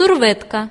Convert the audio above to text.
сурветка.